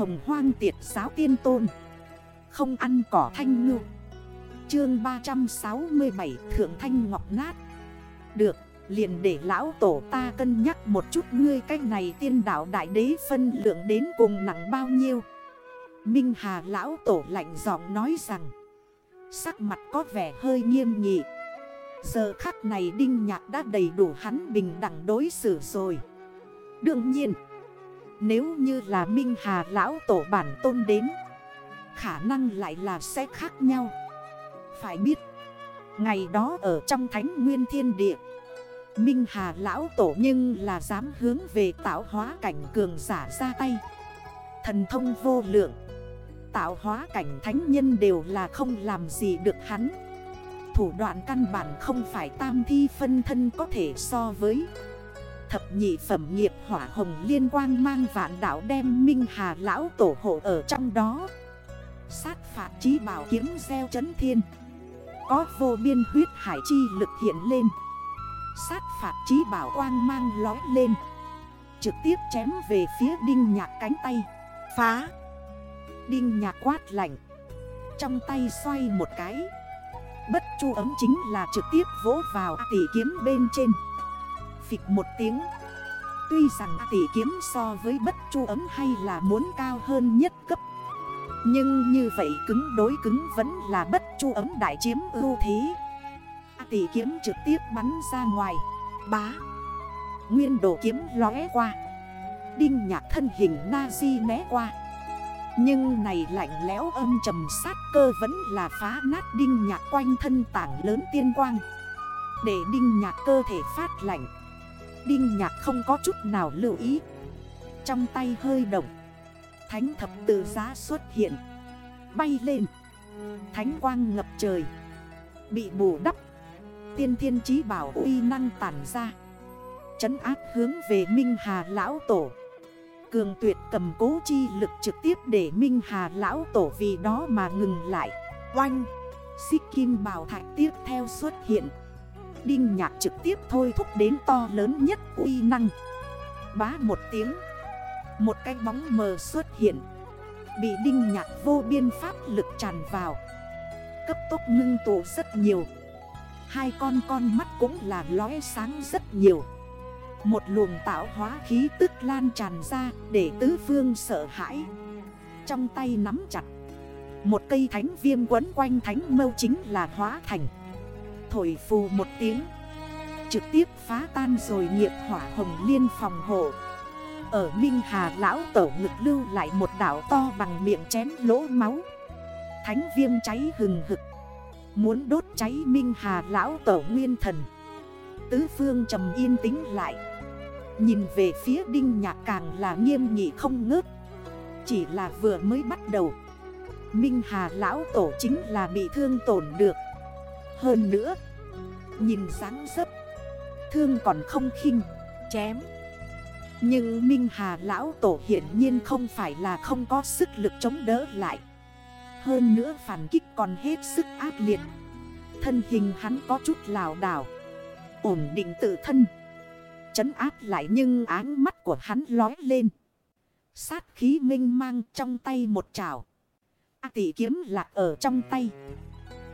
hồng hoang tiệt giáo tiên tôn. Không ăn cỏ thanh ngư. Chương 367 Thượng Thanh Ngọc Nát. Được, liền để lão tổ ta cân nhắc một chút ngươi cách này tiên đảo đại đế phân lượng đến cùng nặng bao nhiêu. Minh Hà lão tổ lạnh giọng nói rằng Sắc mặt có vẻ hơi nghiêm nghị. Giờ khắc này Đinh Nhạc đã đầy đủ hắn bình đẳng đối xử rồi. Đương nhiên nếu như là Minh Hà lão tổ bản tôn đến, Khả năng lại là sẽ khác nhau. Phải biết, Ngày đó ở trong thánh nguyên thiên địa, Minh Hà lão tổ nhưng là dám hướng về tạo hóa cảnh cường giả ra tay. Thần thông vô lượng, Tạo hóa cảnh thánh nhân đều là không làm gì được hắn. Thủ đoạn căn bản không phải tam thi phân thân có thể so với. Thập nhị phẩm nghiệp hỏa hồng liên quang mang vạn đảo đem Minh Hà lão tổ hộ ở trong đó. Sát phạt chí bảo kiếm gieo chấn thiên. Có vô biên huyết hải chi lực hiện lên. Sát phạt chí bảo quang mang lói lên. Trực tiếp chém về phía đinh nhạc cánh tay. Phá. Đinh nhạc quát lạnh. Trong tay xoay một cái. Bất chu ấm chính là trực tiếp vỗ vào tỷ kiếm bên trên. Phịch một tiếng. Tuy rằng tỷ kiếm so với bất chu ấm hay là muốn cao hơn nhất cấp. Nhưng như vậy cứng đối cứng vẫn là bất chu ấm đại chiếm ưu thế. Tỷ kiếm trực tiếp bắn ra ngoài. Bá. Nguyên đồ kiếm lóe qua. Đinh nhạc thân hình na-di né qua. Nhưng này lạnh lẽo âm trầm sát cơ vẫn là phá nát đinh nhạc quanh thân tảng lớn tiên quang. Để đinh nhạc cơ thể phát lạnh Đinh nhạc không có chút nào lưu ý. Trong tay hơi động, Thánh thập tự giá xuất hiện, Bay lên. Thánh quang ngập trời, Bị bù đắp. Tiên thiên trí bảo uy năng tản ra, Chấn áp hướng về Minh Hà Lão Tổ. Cường tuyệt cầm cố chi lực trực tiếp để Minh Hà lão tổ vì đó mà ngừng lại. Oanh, Xích kim bảo thạch tiếp theo xuất hiện. Đinh nhạc trực tiếp thôi thúc đến to lớn nhất uy năng. Bá một tiếng. Một cái bóng mờ xuất hiện. Bị đinh nhạc vô biên pháp lực tràn vào. Cấp tốc ngưng tụ rất nhiều. Hai con con mắt cũng là lóe sáng rất nhiều. Một luồng tạo hóa khí tức lan tràn ra để tứ phương sợ hãi. Trong tay nắm chặt. Một cây thánh viêm quấn quanh thánh mâu chính là hóa thành. Thổi phù một tiếng. Trực tiếp phá tan rồi nghiệp hỏa hồng liên phòng hộ. Ở Minh Hà lão tổ ngực lưu lại một đảo to bằng miệng chén lỗ máu. Thánh viêm cháy hừng hực. Muốn đốt cháy Minh Hà lão tổ nguyên thần. Tứ phương trầm yên tĩnh lại. Nhìn về phía đinh nhạc càng là nghiêm nghị không ngớt. Chỉ là vừa mới bắt đầu. Minh Hà lão tổ chính là bị thương tổn được. Hơn nữa, Nhìn sáng sấp Thương còn không khinh, Chém Nhưng Minh Hà lão tổ hiển nhiên không phải là không có sức lực chống đỡ lại Hơn nữa phản kích còn hết sức ác liệt Thân hình hắn có chút lào đảo, Ổn định tự thân Chấn áp lại nhưng áng mắt của hắn lói lên. Sát khí minh mang trong tay một chảo. A tỷ kiếm lạc ở trong tay.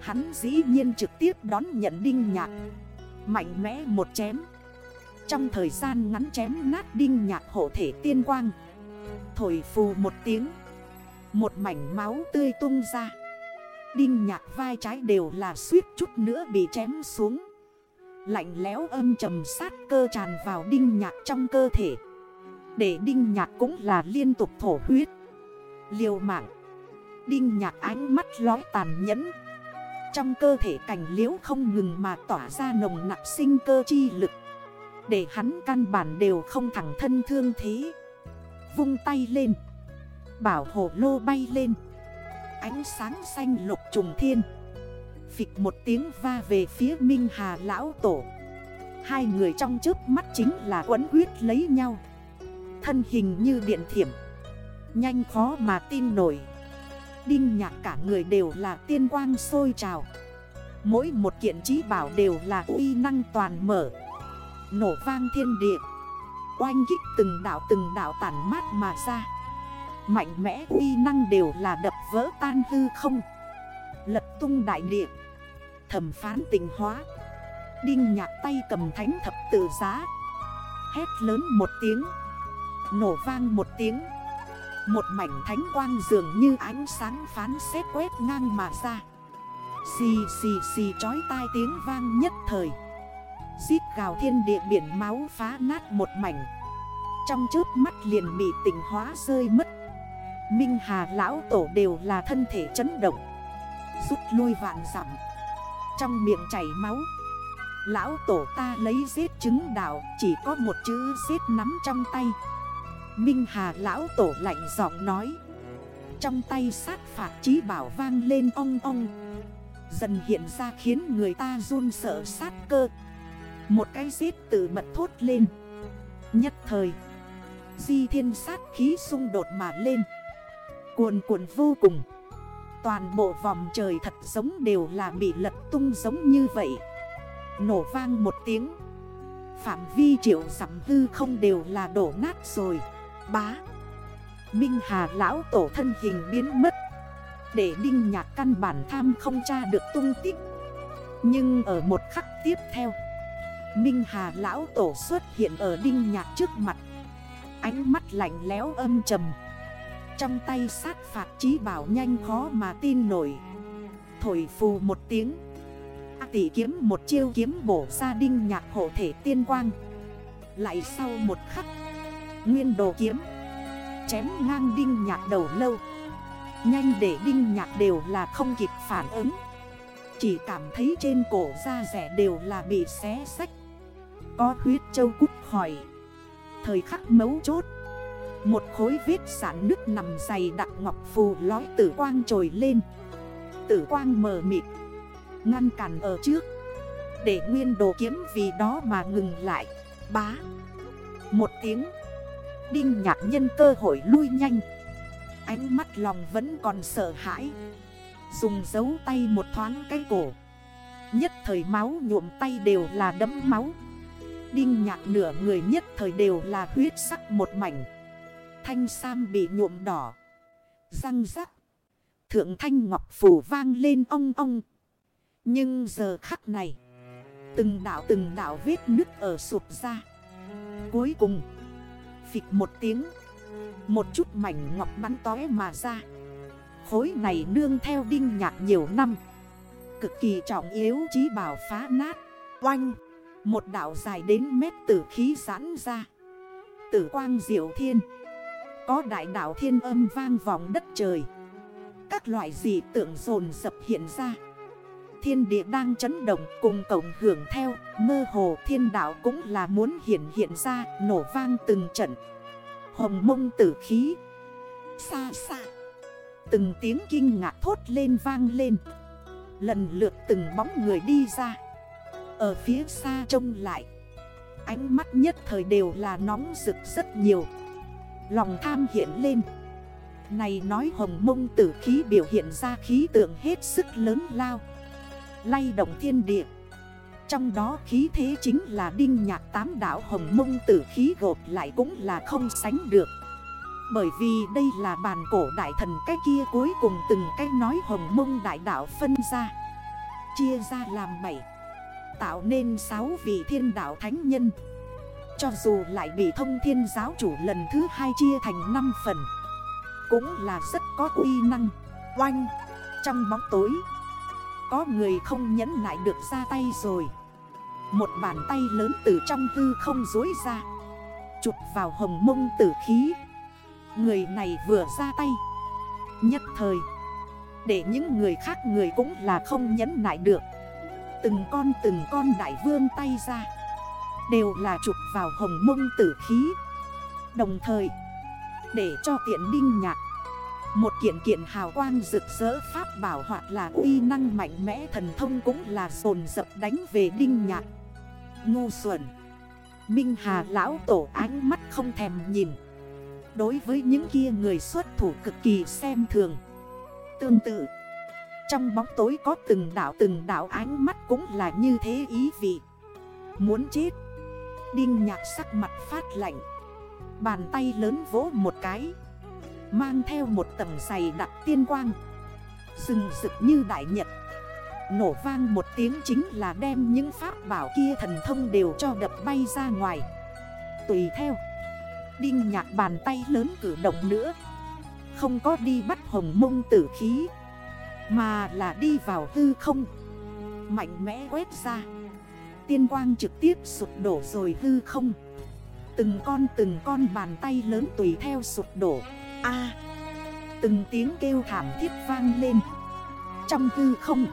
Hắn dĩ nhiên trực tiếp đón nhận đinh nhạc. Mạnh mẽ một chém. Trong thời gian ngắn chém nát đinh nhạc hộ thể tiên quang. Thổi phù một tiếng. Một mảnh máu tươi tung ra. Đinh nhạc vai trái đều là suýt chút nữa bị chém xuống. Lạnh lẽo âm trầm sát cơ tràn vào đinh nhạc trong cơ thể Để đinh nhạc cũng là liên tục thổ huyết Liều mạng Đinh nhạc ánh mắt lói tàn nhẫn trong cơ thể cảnh liễu không ngừng mà tỏa ra nồng nặng sinh cơ chi lực. Để hắn căn bản đều không thẳng thân thương thế. Vung tay lên. Bảo hộ lô bay lên. Ánh sáng xanh lục trùng thiên. Phịch một tiếng va về phía Minh Hà Lão Tổ. Hai người trong trước mắt chính là quấn huyết lấy nhau. Thân hình như điện thiểm. Nhanh khó mà tin nổi. Đinh nhạc cả người đều là tiên quang sôi trào. Mỗi một kiện trí bảo đều là uy năng toàn mở. Nổ vang thiên địa. Oanh kích từng đảo từng đảo tản mát mà ra. Mạnh mẽ uy năng đều là đập vỡ tan hư không. Lật tung đại địa. Thẩm phán tình hóa. Đinh nhạc tay cầm thánh thập tự giá. Hét lớn một tiếng. Nổ vang một tiếng. Một mảnh thánh quang dường như ánh sáng phán xét quét ngang mà ra. Xì xì xì chói tai tiếng vang nhất thời. Giết gào thiên địa biển máu phá nát một mảnh. Trong trước mắt liền bị tỉnh hóa rơi mất. Minh Hà lão tổ đều là thân thể chấn động. Rút lui vạn dặm. Trong miệng chảy máu. Lão tổ ta lấy giết chứng đạo, Chỉ có một chữ giết nắm trong tay. Minh Hà lão tổ lạnh giọng nói. Trong tay sát phạt trí bảo vang lên ong ong. Dần hiện ra khiến người ta run sợ sát cơ. Một cái giết tự mật thốt lên. Nhất thời, Di thiên sát khí xung đột mà lên. Cuồn cuộn vô cùng. Toàn bộ vòng trời thật giống đều là bị lật tung giống như vậy. Nổ vang một tiếng. Phạm vi triệu giảm hư không đều là đổ nát rồi. Bá. Minh Hà lão tổ thân hình biến mất. Để đinh nhạc căn bản tham không tra được tung tích. Nhưng ở một khắc tiếp theo, Minh Hà lão tổ xuất hiện ở đinh nhạc trước mặt. Ánh mắt lạnh lẽo âm trầm. Trong tay sát phạt trí bảo nhanh khó mà tin nổi. Thổi phù một tiếng. Tỷ kiếm một chiêu kiếm bổ ra đinh nhạc hộ thể tiên quang. Lại sau một khắc Nguyên đồ kiếm. Chém ngang đinh nhạc đầu lâu. Nhanh để đinh nhạc đều là không kịp phản ứng. Chỉ cảm thấy trên cổ da rẻ đều là bị xé sách Có huyết châu cút khỏi. Thời khắc mấu chốt. Một khối vết sản nước nằm dày đặc ngọc phù lói tử quang trồi lên. Tử quang mờ mịt. Ngăn cản ở trước. Để nguyên đồ kiếm vì đó mà ngừng lại. Bá. Một tiếng. Đinh nhạc nhân cơ hội lui nhanh. Ánh mắt lòng vẫn còn sợ hãi. Dùng dấu tay một thoáng cái cổ. Nhất thời máu nhuộm tay đều là đấm máu. Đinh nhạc nửa người nhất thời đều là huyết sắc một mảnh. Thanh sam bị nhuộm đỏ. Răng rắc. Thượng thanh ngọc phủ vang lên ong ong. Nhưng giờ khắc này, Từng đảo từng đảo vết nứt ở sụp ra. Cuối cùng Phịch một tiếng. Một chút mảnh ngọc bắn tói mà ra. Khối này nương theo đinh nhạc nhiều năm. Cực kỳ trọng yếu chí bảo phá nát. Oanh! Một đảo dài đến mét tử khí giãn ra. Tử quang diệu thiên. Có đại đảo thiên âm vang vòng đất trời. Các loại dị tượng dồn dập hiện ra. Thiên địa đang chấn động cùng cộng hưởng theo, Mơ hồ thiên đạo cũng là muốn hiện hiện ra, Nổ vang từng trận. Hồng mông tử khí. Xa xa Từng tiếng kinh ngạc thốt lên vang lên. Lần lượt từng bóng người đi ra. Ở phía xa trông lại. Ánh mắt nhất thời đều là nóng rực rất nhiều. Lòng tham hiện lên. Này nói hồng mông tử khí biểu hiện ra khí tượng hết sức lớn lao. Lay động thiên địa. Trong đó khí thế chính là đinh nhạc tám đảo hồng mông tử khí gột lại cũng là không sánh được. Bởi vì đây là bàn cổ đại thần cái kia cuối cùng từng cái nói hồng mông đại đảo phân ra. Chia ra làm bảy. Tạo nên sáu vị thiên đảo thánh nhân. Cho dù lại bị thông thiên giáo chủ lần thứ hai chia thành 5 phần, Cũng là rất có uy năng. Oanh! Trong bóng tối có người không nhẫn nại được ra tay rồi. Một bàn tay lớn từ trong hư không dối ra. Chụp vào hồng mông tử khí. Người này vừa ra tay. Nhất thời, Để những người khác người cũng là không nhẫn nại được. Từng con từng con đại vương tay ra. Đều là chụp vào hồng mông tử khí. Đồng thời, Để cho tiện đinh nhạc một kiện kiện hào quang rực rỡ pháp bảo hoặc là uy năng mạnh mẽ, thần thông cũng là sồn dập đánh về đinh nhạc. Ngu xuẩn. Minh Hà lão tổ ánh mắt không thèm nhìn. Đối với những kia người xuất thủ cực kỳ xem thường. Tương tự, Trong bóng tối có từng đảo từng đảo ánh mắt cũng là như thế ý vị. Muốn chết. Đinh nhạc sắc mặt phát lạnh. Bàn tay lớn vỗ một cái. Mang theo một tầng giày đặc tiên quang. Rừng rực như đại nhật. Nổ vang một tiếng chính là đem những pháp bảo kia thần thông đều cho đập bay ra ngoài. Tùy theo, Đinh nhạc bàn tay lớn cử động nữa. Không có đi bắt hồng mông tử khí, Mà là đi vào hư không. Mạnh mẽ quét ra. Tiên quang trực tiếp sụp đổ rồi hư không. Từng con từng con bàn tay lớn tùy theo sụp đổ a. Từng tiếng kêu thảm thiết vang lên. Trong hư không,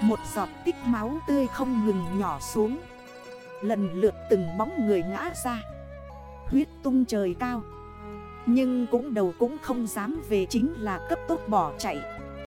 Một giọt tích máu tươi không ngừng nhỏ xuống. Lần lượt từng bóng người ngã ra. Huyết tung trời cao. Nhưng cũng đầu cũng không dám về chính là cấp tốc bỏ chạy.